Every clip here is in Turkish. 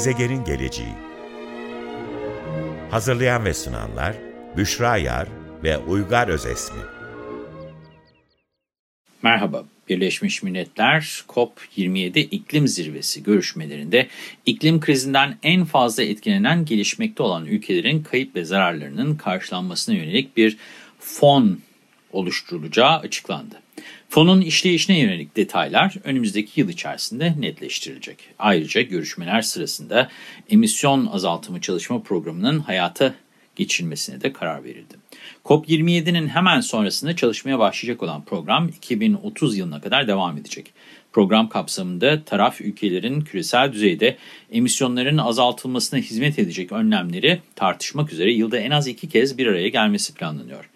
Gezegenin geleceği Hazırlayan ve sunanlar Büşra Yar ve Uygar Özesmi Merhaba, Birleşmiş Milletler COP27 iklim zirvesi görüşmelerinde iklim krizinden en fazla etkilenen gelişmekte olan ülkelerin kayıp ve zararlarının karşılanmasına yönelik bir fon oluşturulacağı açıklandı. Fonun işleyişine yönelik detaylar önümüzdeki yıl içerisinde netleştirilecek. Ayrıca görüşmeler sırasında emisyon azaltımı çalışma programının hayata geçirilmesine de karar verildi. COP27'nin hemen sonrasında çalışmaya başlayacak olan program 2030 yılına kadar devam edecek. Program kapsamında taraf ülkelerin küresel düzeyde emisyonların azaltılmasına hizmet edecek önlemleri tartışmak üzere yılda en az iki kez bir araya gelmesi planlanıyor.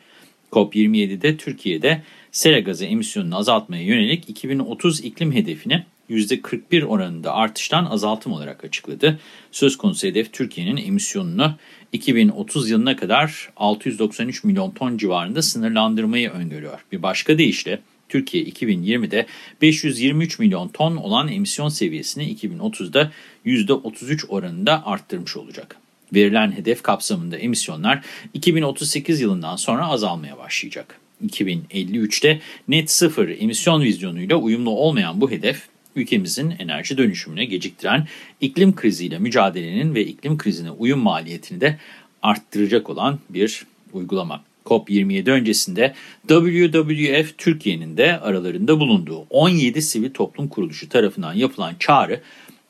COP27'de Türkiye'de sera gazı emisyonunu azaltmaya yönelik 2030 iklim hedefini %41 oranında artıştan azaltım olarak açıkladı. Söz konusu hedef Türkiye'nin emisyonunu 2030 yılına kadar 693 milyon ton civarında sınırlandırmayı öngörüyor. Bir başka deyişle Türkiye 2020'de 523 milyon ton olan emisyon seviyesini 2030'da %33 oranında arttırmış olacak. Verilen hedef kapsamında emisyonlar 2038 yılından sonra azalmaya başlayacak. 2053'te net sıfır emisyon vizyonuyla uyumlu olmayan bu hedef, ülkemizin enerji dönüşümüne geciktiren iklim kriziyle mücadelenin ve iklim krizine uyum maliyetini de arttıracak olan bir uygulama. COP27 öncesinde WWF Türkiye'nin de aralarında bulunduğu 17 sivil toplum kuruluşu tarafından yapılan çağrı,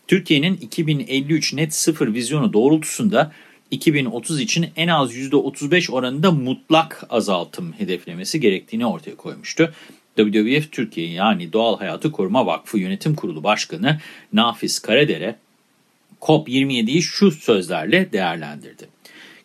Türkiye'nin 2053 net sıfır vizyonu doğrultusunda 2030 için en az %35 oranında mutlak azaltım hedeflemesi gerektiğini ortaya koymuştu. WWF Türkiye yani Doğal Hayatı Koruma Vakfı Yönetim Kurulu Başkanı Nafiz Karadere, COP27'yi şu sözlerle değerlendirdi.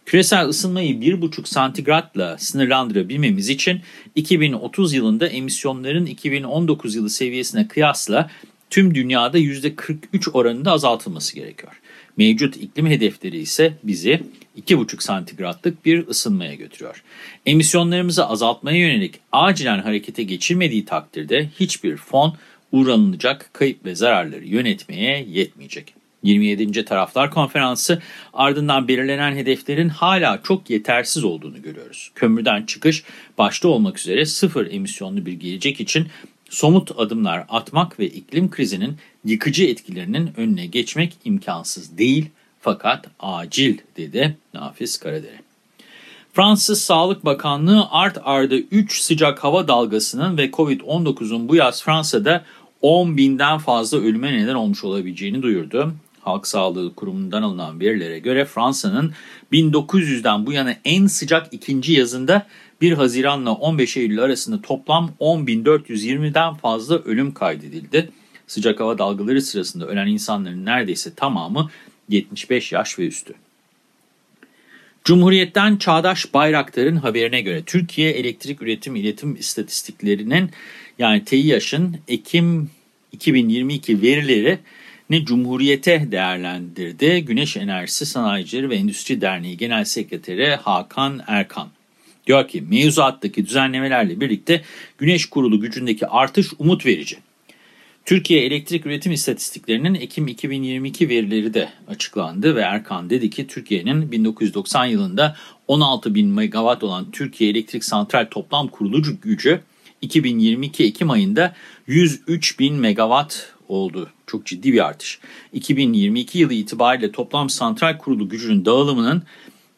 Küresel ısınmayı 1,5 santigratla sınırlandırabilmemiz için 2030 yılında emisyonların 2019 yılı seviyesine kıyasla tüm dünyada %43 oranında azaltılması gerekiyor. Mevcut iklim hedefleri ise bizi 2,5 santigratlık bir ısınmaya götürüyor. Emisyonlarımızı azaltmaya yönelik acilen harekete geçilmediği takdirde hiçbir fon uğranılacak kayıp ve zararları yönetmeye yetmeyecek. 27. Taraflar Konferansı ardından belirlenen hedeflerin hala çok yetersiz olduğunu görüyoruz. Kömürden çıkış başta olmak üzere sıfır emisyonlu bir gelecek için somut adımlar atmak ve iklim krizinin yıkıcı etkilerinin önüne geçmek imkansız değil fakat acil dedi Nafiz Karadere. Fransız Sağlık Bakanlığı art arda 3 sıcak hava dalgasının ve Covid-19'un bu yaz Fransa'da 10 binden fazla ölüme neden olmuş olabileceğini duyurdu. Halk Sağlığı Kurumu'ndan alınan verilere göre Fransa'nın 1900'den bu yana en sıcak ikinci yazında 1 Haziran'la 15 Eylül arasında toplam 10.420'den fazla ölüm kaydedildi. Sıcak hava dalgaları sırasında ölen insanların neredeyse tamamı 75 yaş ve üstü. Cumhuriyet'ten Çağdaş Bayraktar'ın haberine göre Türkiye Elektrik Üretim İletim İstatistiklerinin yani TİAŞ'ın Ekim 2022 verileri ne Cumhuriyet'e değerlendirdi. Güneş Enerjisi Sanayicileri ve Endüstri Derneği Genel Sekreteri Hakan Erkan. Diyor ki mevzuattaki düzenlemelerle birlikte güneş kurulu gücündeki artış umut verici. Türkiye elektrik üretim istatistiklerinin Ekim 2022 verileri de açıklandı ve Erkan dedi ki Türkiye'nin 1990 yılında 16 bin megawatt olan Türkiye Elektrik Santral toplam kurulu gücü 2022 Ekim ayında 103 bin megawatt oldu. Çok ciddi bir artış. 2022 yılı itibariyle toplam santral kurulu gücünün dağılımının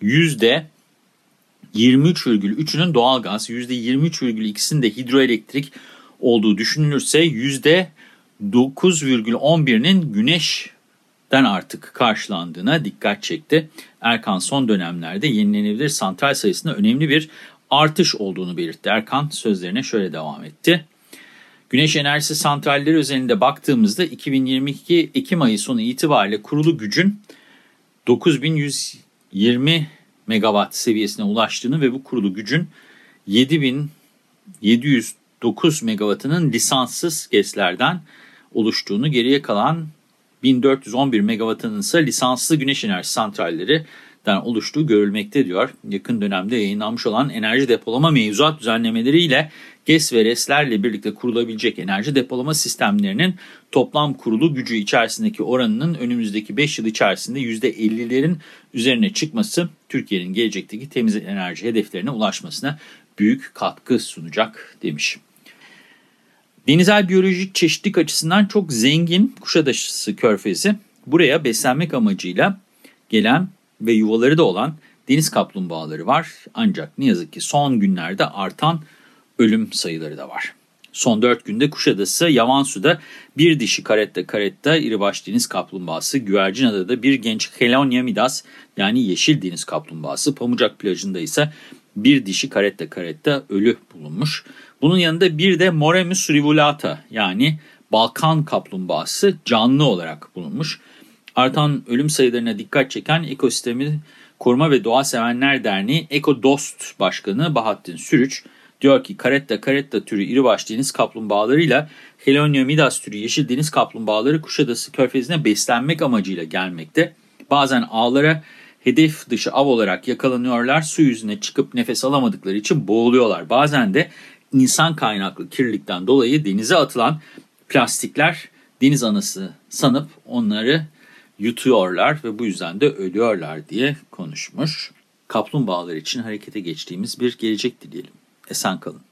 %23,3'ünün doğalgaz, %23,2'sinde hidroelektrik olduğu düşünülürse %9,11'inin güneşten artık karşılandığına dikkat çekti. Erkan son dönemlerde yenilenebilir santral sayısında önemli bir artış olduğunu belirtti. Erkan sözlerine şöyle devam etti. Güneş enerjisi santralleri özelinde baktığımızda 2022 Ekim ayı sonu itibariyle kurulu gücün 9120 megawatt seviyesine ulaştığını ve bu kurulu gücün 7709 megawattının lisanssız GES'lerden oluştuğunu, geriye kalan 1411 megawattının ise lisanslı güneş enerji santrallerinden oluştuğu görülmekte diyor. Yakın dönemde yayınlanmış olan enerji depolama mevzuat düzenlemeleriyle GES ve RES'lerle birlikte kurulabilecek enerji depolama sistemlerinin toplam kurulu gücü içerisindeki oranının önümüzdeki 5 yıl içerisinde %50'lerin üzerine çıkması Türkiye'nin gelecekteki temiz enerji hedeflerine ulaşmasına büyük katkı sunacak demiş. Denizel biyolojik çeşitlik açısından çok zengin Kuşadası Körfezi. Buraya beslenmek amacıyla gelen ve yuvaları da olan deniz kaplumbağaları var. Ancak ne yazık ki son günlerde artan ölüm sayıları da var. Son 4 günde Kuşadası Yavansu'da bir dişi karetta karetta iribaş deniz kaplumbağası, Güvercinada'da bir genç Helonia midas yani yeşil deniz kaplumbağası, Pamucak plajında ise bir dişi karetta karetta ölü bulunmuş. Bunun yanında bir de Moremus rivulata yani Balkan kaplumbağası canlı olarak bulunmuş. Artan ölüm sayılarına dikkat çeken ekosistemi Koruma ve Doğa Sevenler Derneği Ekodost Başkanı Bahattin Sürüç diyor ki karetta karetta türü iribaş deniz kaplumbağalarıyla Helonia midas türü yeşil deniz kaplumbağaları Kuşadası körfezine beslenmek amacıyla gelmekte. Bazen ağlara hedef dışı av olarak yakalanıyorlar, su yüzüne çıkıp nefes alamadıkları için boğuluyorlar. Bazen de insan kaynaklı kirlilikten dolayı denize atılan plastikler deniz anası sanıp onları yutuyorlar ve bu yüzden de ölüyorlar diye konuşmuş. Kaplumbağalar için harekete geçtiğimiz bir gelecek dileyelim. Esen kalın.